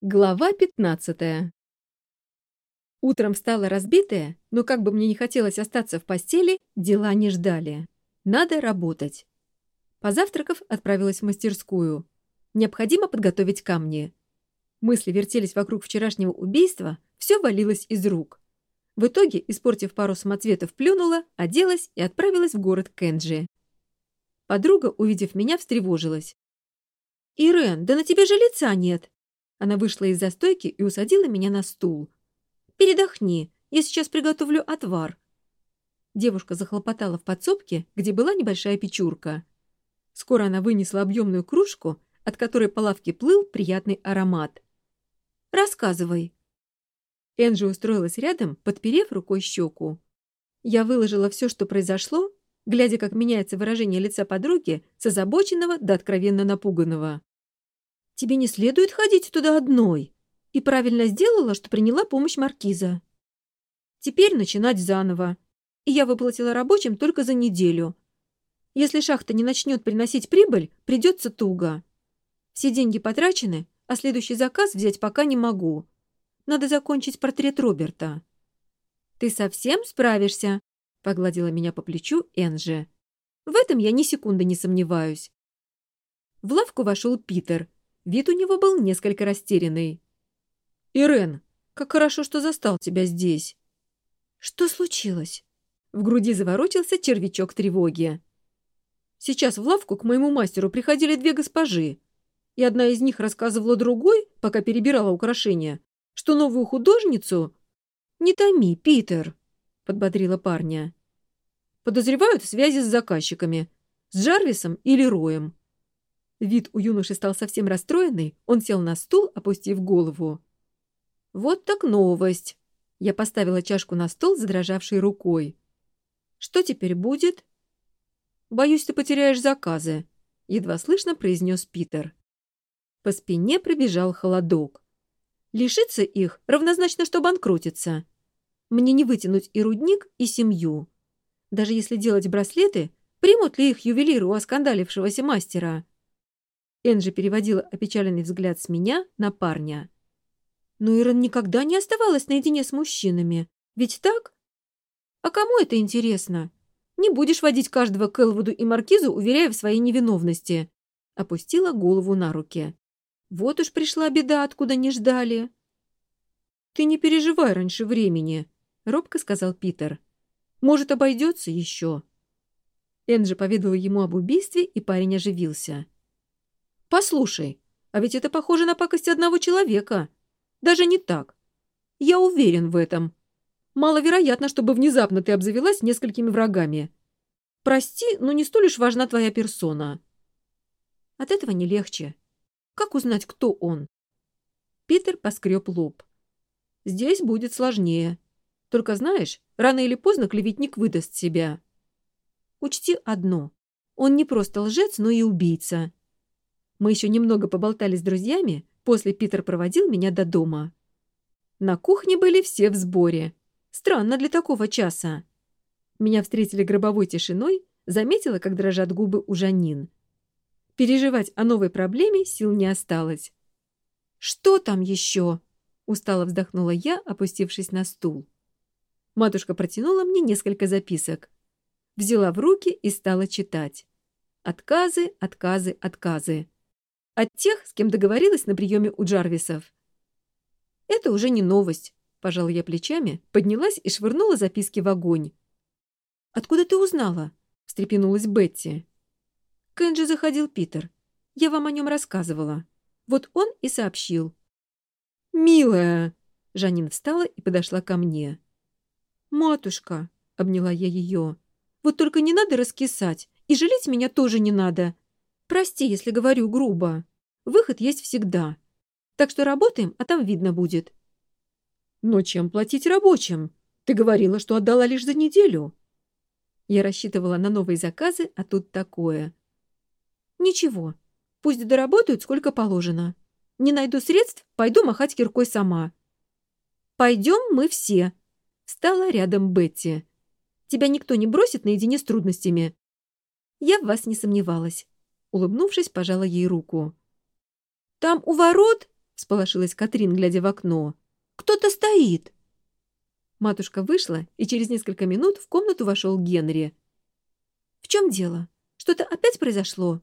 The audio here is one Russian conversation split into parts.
Глава 15 Утром стала разбитая, но как бы мне не хотелось остаться в постели, дела не ждали. Надо работать. Позавтракав, отправилась в мастерскую. Необходимо подготовить камни. Мысли вертелись вокруг вчерашнего убийства, все валилось из рук. В итоге, испортив пару самоцветов, плюнула, оделась и отправилась в город Кенджи. Подруга, увидев меня, встревожилась. «Ирен, да на тебе же лица нет!» Она вышла из-за стойки и усадила меня на стул. «Передохни, я сейчас приготовлю отвар». Девушка захлопотала в подсобке, где была небольшая печурка. Скоро она вынесла объемную кружку, от которой по лавке плыл приятный аромат. «Рассказывай». Энджи устроилась рядом, подперев рукой щеку. Я выложила все, что произошло, глядя, как меняется выражение лица подруги с озабоченного до откровенно напуганного. Тебе не следует ходить туда одной. И правильно сделала, что приняла помощь маркиза. Теперь начинать заново. И я выплатила рабочим только за неделю. Если шахта не начнет приносить прибыль, придется туго. Все деньги потрачены, а следующий заказ взять пока не могу. Надо закончить портрет Роберта. «Ты совсем справишься?» — погладила меня по плечу Энджи. «В этом я ни секунды не сомневаюсь». В лавку вошел Питер — Вид у него был несколько растерянный. «Ирен, как хорошо, что застал тебя здесь!» «Что случилось?» В груди заворочился червячок тревоги. «Сейчас в лавку к моему мастеру приходили две госпожи, и одна из них рассказывала другой, пока перебирала украшения, что новую художницу...» «Не томи, Питер!» — подбодрила парня. «Подозревают в связи с заказчиками, с Джарвисом или Роем. Вид у юноши стал совсем расстроенный, он сел на стул, опустив голову. «Вот так новость!» Я поставила чашку на стол, задрожавшей рукой. «Что теперь будет?» «Боюсь, ты потеряешь заказы», — едва слышно произнес Питер. По спине пробежал холодок. Лишиться их равнозначно, что банкротиться. Мне не вытянуть и рудник, и семью. Даже если делать браслеты, примут ли их ювелиры у оскандалившегося мастера? Энджи переводила опечаленный взгляд с меня на парня. Но Ирен никогда не оставалась наедине с мужчинами. Ведь так? А кому это интересно? Не будешь водить каждого к Элвуду и Маркизу, уверяя в своей невиновности. Опустила голову на руки. Вот уж пришла беда, откуда не ждали. «Ты не переживай раньше времени», — робко сказал Питер. «Может, обойдется еще». Энджи поведала ему об убийстве, и парень оживился. Послушай, а ведь это похоже на пакость одного человека. Даже не так. Я уверен в этом. Маловероятно, чтобы внезапно ты обзавелась несколькими врагами. Прости, но не столь уж важна твоя персона. От этого не легче. Как узнать, кто он? Питер поскреб лоб. Здесь будет сложнее. Только знаешь, рано или поздно клеветник выдаст себя. Учти одно. Он не просто лжец, но и убийца. Мы еще немного поболтали с друзьями, после Питер проводил меня до дома. На кухне были все в сборе. Странно для такого часа. Меня встретили гробовой тишиной, заметила, как дрожат губы у Жанин. Переживать о новой проблеме сил не осталось. «Что там еще?» — устало вздохнула я, опустившись на стул. Матушка протянула мне несколько записок. Взяла в руки и стала читать. Отказы, отказы, отказы. От тех, с кем договорилась на приеме у Джарвисов. Это уже не новость. Пожала я плечами, поднялась и швырнула записки в огонь. «Откуда ты узнала?» — встрепенулась Бетти. Кэнджи заходил Питер. Я вам о нем рассказывала. Вот он и сообщил. «Милая!» — Жанин встала и подошла ко мне. «Матушка!» — обняла я ее. «Вот только не надо раскисать, и жалеть меня тоже не надо. Прости, если говорю грубо. Выход есть всегда. Так что работаем, а там видно будет. Но чем платить рабочим? Ты говорила, что отдала лишь за неделю. Я рассчитывала на новые заказы, а тут такое. Ничего. Пусть доработают сколько положено. Не найду средств, пойду махать киркой сама. Пойдем мы все. Стала рядом Бетти. Тебя никто не бросит наедине с улыбнувшись, пожала ей руку. «Там у ворот?» — сполошилась Катрин, глядя в окно. «Кто-то стоит!» Матушка вышла, и через несколько минут в комнату вошел Генри. «В чем дело? Что-то опять произошло?»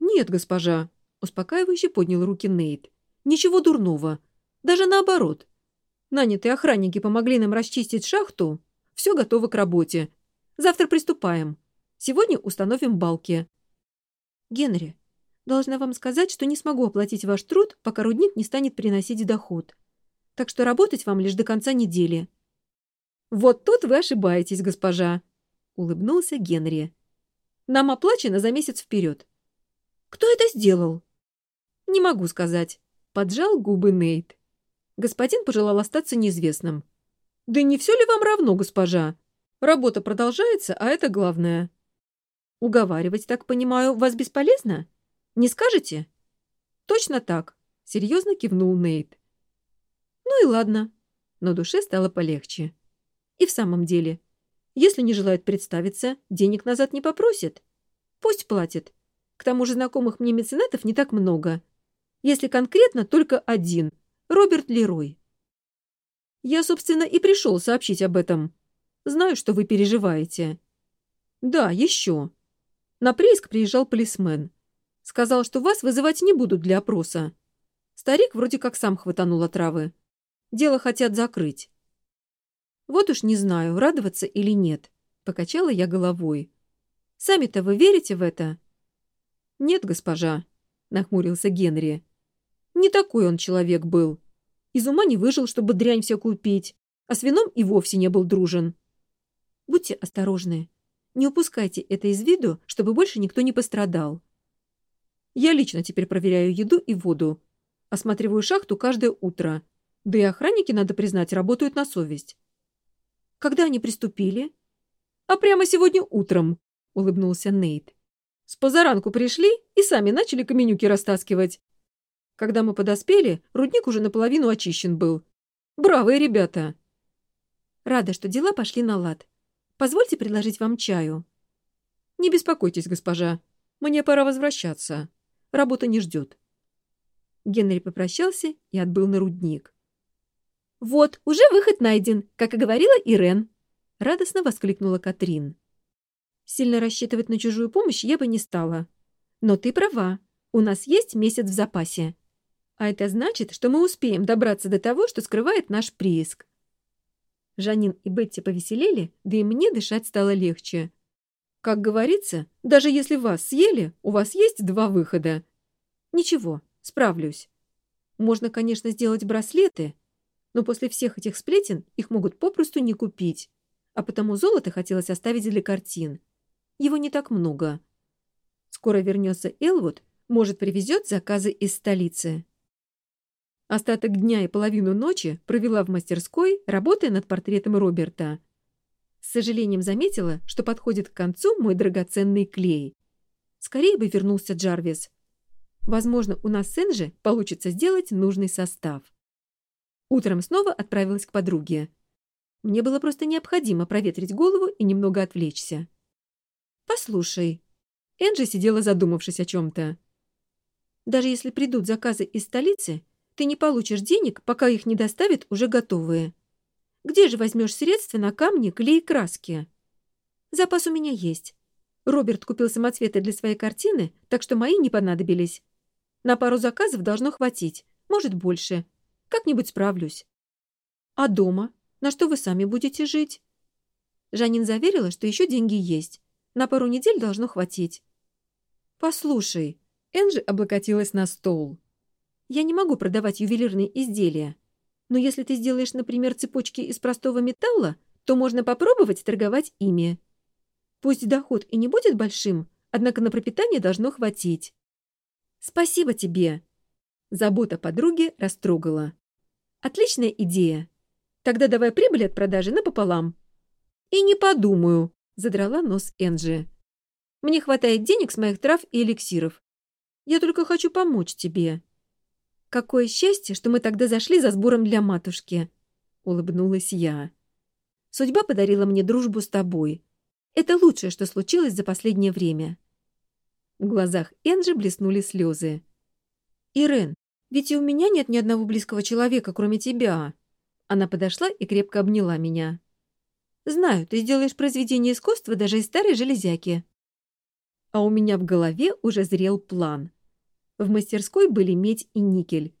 «Нет, госпожа», — успокаивающе поднял руки Нейт. «Ничего дурного. Даже наоборот. Нанятые охранники помогли нам расчистить шахту. Все готово к работе. Завтра приступаем. Сегодня установим балки. «Генри, должна вам сказать, что не смогу оплатить ваш труд, пока рудник не станет приносить доход так что работать вам лишь до конца недели». «Вот тут вы ошибаетесь, госпожа», — улыбнулся Генри. «Нам оплачено за месяц вперед». «Кто это сделал?» «Не могу сказать», — поджал губы Нейт. Господин пожелал остаться неизвестным. «Да не все ли вам равно, госпожа? Работа продолжается, а это главное». уговаривать так понимаю, вас бесполезно? Не скажете?» «Точно так», — серьезно кивнул Нейт. «Ну и ладно». Но душе стало полегче. И в самом деле, если не желает представиться, денег назад не попросит. Пусть платит. К тому же знакомых мне меценатов не так много. Если конкретно, только один — Роберт Лерой. Я, собственно, и пришел сообщить об этом. Знаю, что вы переживаете. Да, еще. На прииск приезжал полисмен. Сказал, что вас вызывать не будут для опроса. Старик вроде как сам хватанул отравы. Дело хотят закрыть. Вот уж не знаю, радоваться или нет. Покачала я головой. Сами-то вы верите в это? Нет, госпожа, нахмурился Генри. Не такой он человек был. Из ума не выжил, чтобы дрянь всякую пить, а с вином и вовсе не был дружен. Будьте осторожны. Не упускайте это из виду, чтобы больше никто не пострадал. Я лично теперь проверяю еду и воду. Осматриваю шахту каждое утро. Да и охранники, надо признать, работают на совесть. Когда они приступили? А прямо сегодня утром, улыбнулся Нейт. С позаранку пришли и сами начали каменюки растаскивать. Когда мы подоспели, рудник уже наполовину очищен был. Бравые ребята. Рада, что дела пошли на лад. Позвольте предложить вам чаю. Не беспокойтесь, госпожа. Мне пора возвращаться. Работа не ждет. Генри попрощался и отбыл на рудник. «Вот, уже выход найден, как и говорила Ирен!» — радостно воскликнула Катрин. «Сильно рассчитывать на чужую помощь я бы не стала. Но ты права, у нас есть месяц в запасе. А это значит, что мы Жанин и Бетти повеселели, да и мне дышать стало легче. Как говорится, даже если вас съели, у вас есть два выхода. Ничего, справлюсь. Можно, конечно, сделать браслеты, но после всех этих сплетен их могут попросту не купить, а потому золото хотелось оставить для картин. Его не так много. Скоро вернется Элвуд, может, привезет заказы из столицы. Остаток дня и половину ночи провела в мастерской, работая над портретом Роберта. С сожалением заметила, что подходит к концу мой драгоценный клей. Скорее бы вернулся Джарвис. Возможно, у нас с Энджи получится сделать нужный состав. Утром снова отправилась к подруге. Мне было просто необходимо проветрить голову и немного отвлечься. «Послушай». Энджи сидела задумавшись о чем-то. «Даже если придут заказы из столицы, ты не получишь денег, пока их не доставят уже готовые. Где же возьмешь средства на камни, клей и краски? Запас у меня есть. Роберт купил самоцветы для своей картины, так что мои не понадобились. На пару заказов должно хватить, может, больше. Как-нибудь справлюсь. А дома? На что вы сами будете жить? Жанин заверила, что еще деньги есть. На пару недель должно хватить. «Послушай». Энджи облокотилась на стол. Я не могу продавать ювелирные изделия. Но если ты сделаешь, например, цепочки из простого металла, то можно попробовать торговать ими. Пусть доход и не будет большим, однако на пропитание должно хватить. Спасибо тебе. Забота подруги растрогала. Отличная идея. Тогда давай прибыль от продажи напополам. И не подумаю, задрала нос Энджи. Мне хватает денег с моих трав и эликсиров. Я только хочу помочь тебе какое счастье, что мы тогда зашли за сбором для матушки!» — улыбнулась я. «Судьба подарила мне дружбу с тобой. Это лучшее, что случилось за последнее время». В глазах Энджи блеснули слезы. «Ирен, ведь и у меня нет ни одного близкого человека, кроме тебя!» Она подошла и крепко обняла меня. «Знаю, ты сделаешь произведение искусства даже из старой железяки». А у меня в голове уже зрел план — В мастерской были медь и никель.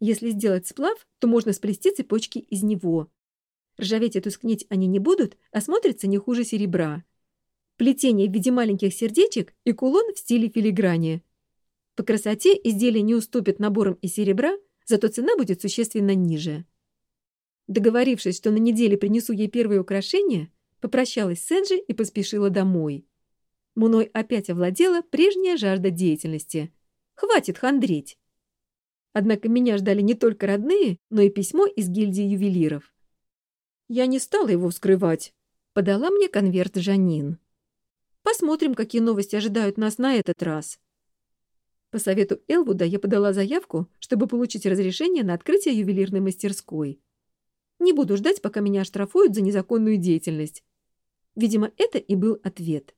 Если сделать сплав, то можно сплести цепочки из него. Ржаветь и тускнеть они не будут, а смотрятся не хуже серебра. Плетение в виде маленьких сердечек и кулон в стиле филиграни. По красоте изделие не уступит наборам из серебра, зато цена будет существенно ниже. Договорившись, что на неделе принесу ей первые украшения, попрощалась с Энджи и поспешила домой. Мной опять овладела прежняя жажда деятельности. Хватит хандрить. Однако меня ждали не только родные, но и письмо из гильдии ювелиров. Я не стала его вскрывать. Подала мне конверт Жанин. Посмотрим, какие новости ожидают нас на этот раз. По совету Элвуда я подала заявку, чтобы получить разрешение на открытие ювелирной мастерской. Не буду ждать, пока меня оштрафуют за незаконную деятельность. Видимо, это и был ответ.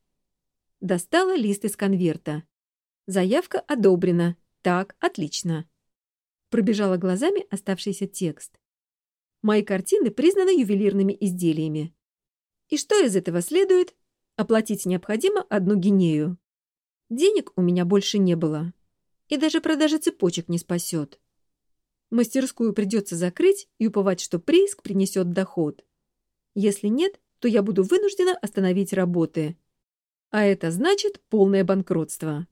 Достала лист из конверта заявка одобрена. Так, отлично. Пробежала глазами оставшийся текст. Мои картины признаны ювелирными изделиями. И что из этого следует? Оплатить необходимо одну гинею. Денег у меня больше не было. И даже продажа цепочек не спасет. Мастерскую придется закрыть и уповать, что прииск принесет доход. Если нет, то я буду вынуждена остановить работы. А это значит полное банкротство.